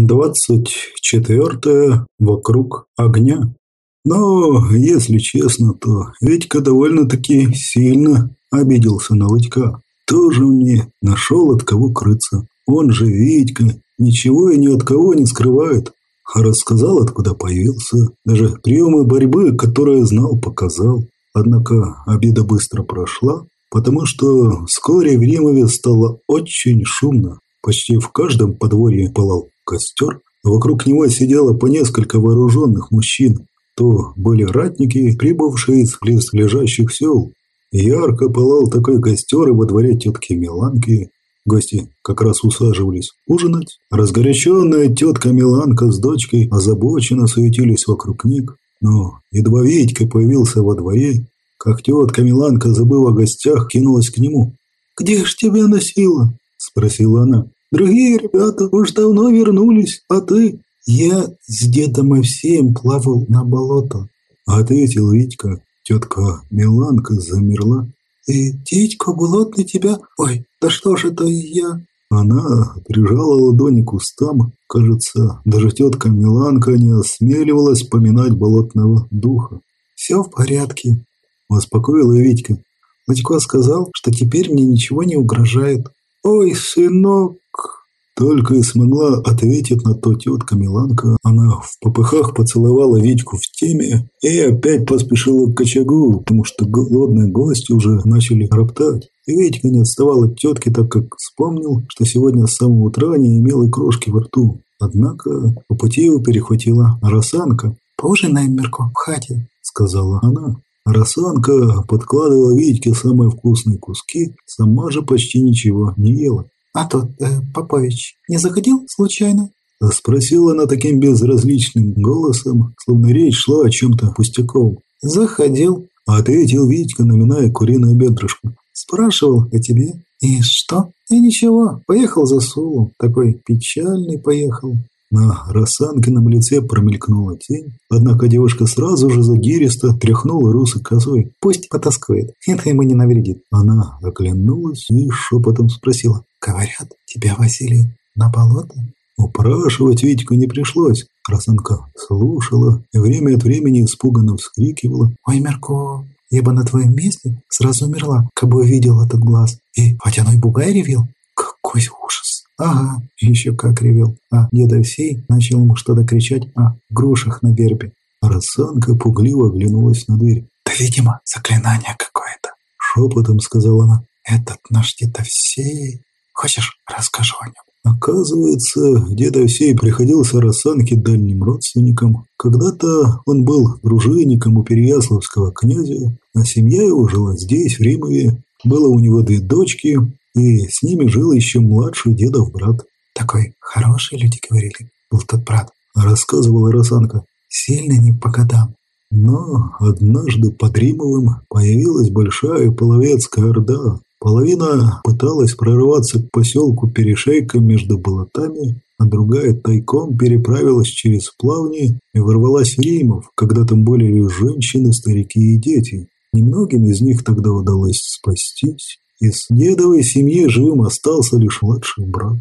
Двадцать четвертое вокруг огня. Но, если честно, то Витька довольно-таки сильно обиделся на Лытька. Тоже мне нашел от кого крыться. Он же Витька, ничего и ни от кого не скрывает. Рассказал, откуда появился. Даже приемы борьбы, которые знал, показал. Однако обида быстро прошла, потому что вскоре в Римове стало очень шумно. Почти в каждом подворье пылал костер. Вокруг него сидело по несколько вооруженных мужчин. То были ратники, прибывшие из близлежащих сел. Ярко пылал такой костер и во дворе тетки Миланки. Гости как раз усаживались ужинать. Разгоряченная тетка Миланка с дочкой озабоченно суетились вокруг них. Но едва Витька появился во дворе, как тетка Миланка, забыв о гостях, кинулась к нему. «Где ж тебя носила?» – спросила она. Другие ребята уж давно вернулись, а ты...» «Я с дедом и всем плавал на болото», — ответил Витька. Тетка Миланка замерла. «И дядька болотный тебя... Ой, да что же это я...» Она прижала ладони к устам. Кажется, даже тетка Миланка не осмеливалась поминать болотного духа. «Все в порядке», – успокоила Витька. Вадько сказал, что теперь мне ничего не угрожает. «Ой, сынок!» Только и смогла ответить на то тетка Миланка. Она в попыхах поцеловала Витьку в теме и опять поспешила к очагу, потому что голодные гости уже начали роптать. И Витька не отставал от тетки, так как вспомнил, что сегодня с самого утра не имел и крошки во рту. Однако по пути его перехватила Росанка. «Поужинаем, Мерко, в хате», — сказала она. Росанка подкладывала Витьке самые вкусные куски, сама же почти ничего не ела. «А тот, э, Попович, не заходил случайно?» Спросила она таким безразличным голосом, словно речь шла о чем-то пустяковом. «Заходил», — ответил Витька, наминая куриную бедрышку. «Спрашивал о тебе». «И что?» «И ничего, поехал за Сулу. Такой печальный поехал». На Росанкином лице промелькнула тень, однако девушка сразу же задиристо тряхнула русой козой. «Пусть потаскует, это ему не навредит». Она оглянулась и шепотом спросила. «Говорят, тебя возили на болото?» Упрашивать Витьку не пришлось. Росанка слушала и время от времени испуганно вскрикивала. «Ой, Мерко, я бы на твоем месте сразу умерла, как бы увидел этот глаз. И водяной бугай ревел. Какой ужас!» Ага, еще как ревел. А дед Овсей начал ему что-то кричать о грушах на вербе. Росанка пугливо оглянулась на дверь. «Да, видимо, заклинание какое-то», — шепотом сказала она. «Этот наш дед Овсей. Хочешь, расскажу о нем?» Оказывается, дед Овсей приходился Росанке дальним родственником. Когда-то он был дружинником у Переяславского князя, а семья его жила здесь, в Римове. Было у него две дочки, и с ними жил еще младший дедов брат. Такой хороший, люди говорили, был тот брат, рассказывала Росанка. Сильно не по годам. Но однажды под Римовым появилась большая половецкая орда. Половина пыталась прорваться к поселку Перешейка между болотами, а другая тайком переправилась через плавни и ворвалась в Римов, когда там были лишь женщины, старики и дети. Немногим из них тогда удалось спастись. Из дедовой семьи живым остался лишь младший брат.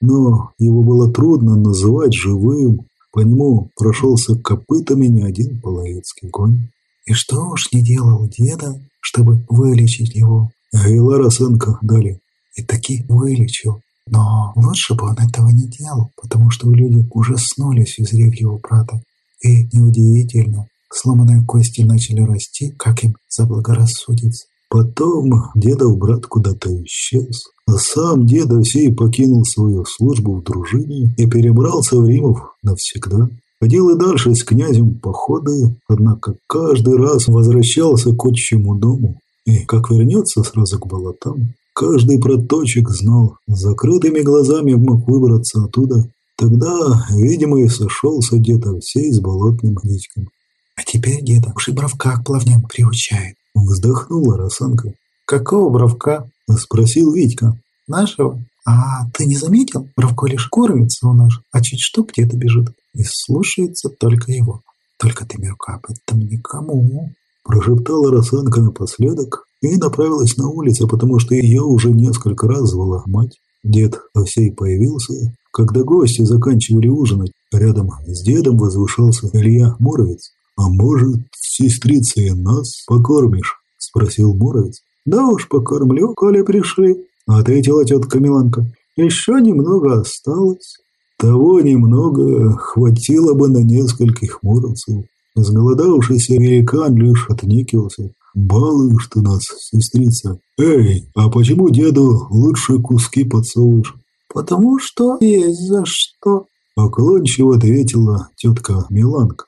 Но его было трудно называть живым, по нему прошелся копытами не один половецкий конь. И что уж не делал деда, чтобы вылечить его? Вела Росенко далее. И таки вылечил. Но лучше бы он этого не делал, потому что люди ужаснулись, узрев его брата. И неудивительно, сломанные кости начали расти, как им заблагорассудится. Потом дедов брат куда-то исчез, а сам дед Овсей покинул свою службу в дружине и перебрался в Римов навсегда. Ходил и дальше с князем походы, однако каждый раз возвращался к отчему дому. И как вернется сразу к болотам, каждый проточек знал, закрытыми глазами мог выбраться оттуда. Тогда, видимо, и сошелся дед Овсей с болотным дядьком. А теперь деда уж и бровка к плавням приучает. Вздохнула Росанка. «Какого бровка?» – спросил Витька. «Нашего? А ты не заметил? Бровко лишь кормится у нас, а чуть что где-то бежит. И слушается только его. Только ты, Мирка, об этом никому». Прошептала Росанка напоследок и направилась на улицу, потому что ее уже несколько раз звала мать. Дед Овсей появился, Когда гости заканчивали ужинать, рядом с дедом возвышался Илья Муровец. «А может, сестрица и нас покормишь?» – спросил Муровец. «Да уж покормлю, коли пришли», – ответила тетка Миланка. «Еще немного осталось». Того немного хватило бы на нескольких муровцев. Сголодавшийся американ лишь отнекивался. «Балуешь ты нас, сестрица. Эй, а почему деду лучше куски подсовываешь?» «Потому что есть за что», – уклончиво ответила тетка Миланка.